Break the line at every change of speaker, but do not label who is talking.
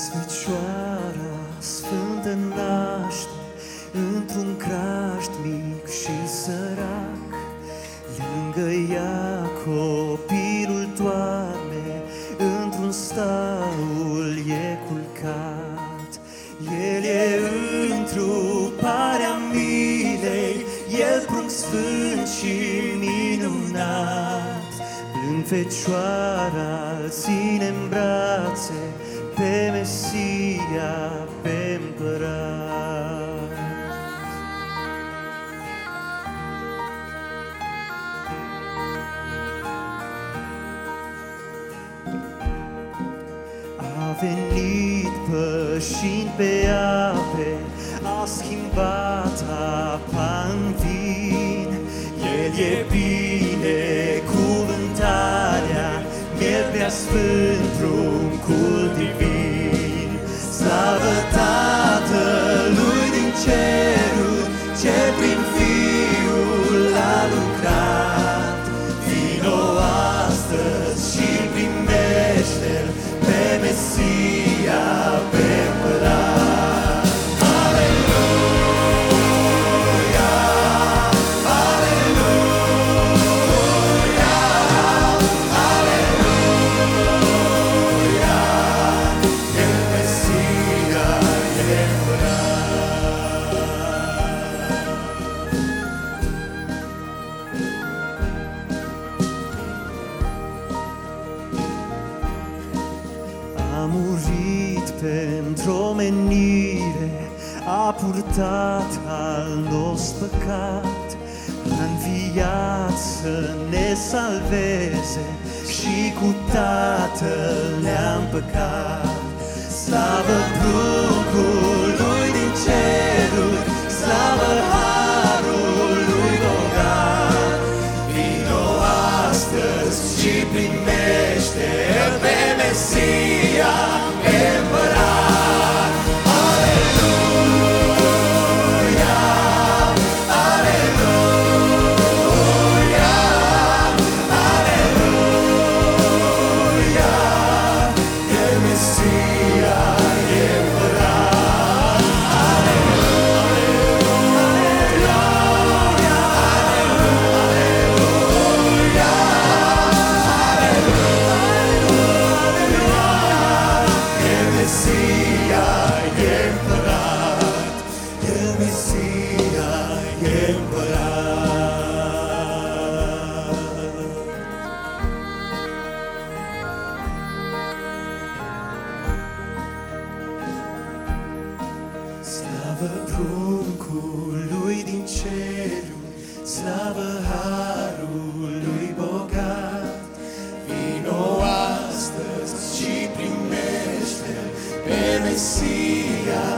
Vezi Fecioara Sfântă naște Într-un craști mic și sărac. Lângă ea copilul doarme Într-un staul e culcat. El e întruparea milei El prunc sfânt și minunat. Plâng Fecioara, îl ține în brațe Pe Mesia, pe împărat A venit pășind pe ape, a schimbat apa în vin. El e bine miel prea sfânt, pruncul divin. Slavă Tatălui din ceruri, murit pentru omenire, a purtat al nostru păcat, a înviat să ne salveze și cu Tatăl ne-am păcat. Slavă pruncului din ceruri, slavă harul lui bogat. Vino astăzi și primește pe Mesia, Slavă pruncului din ceruri, slavă harului bogat. Vino astăzi și primește pe Mesia,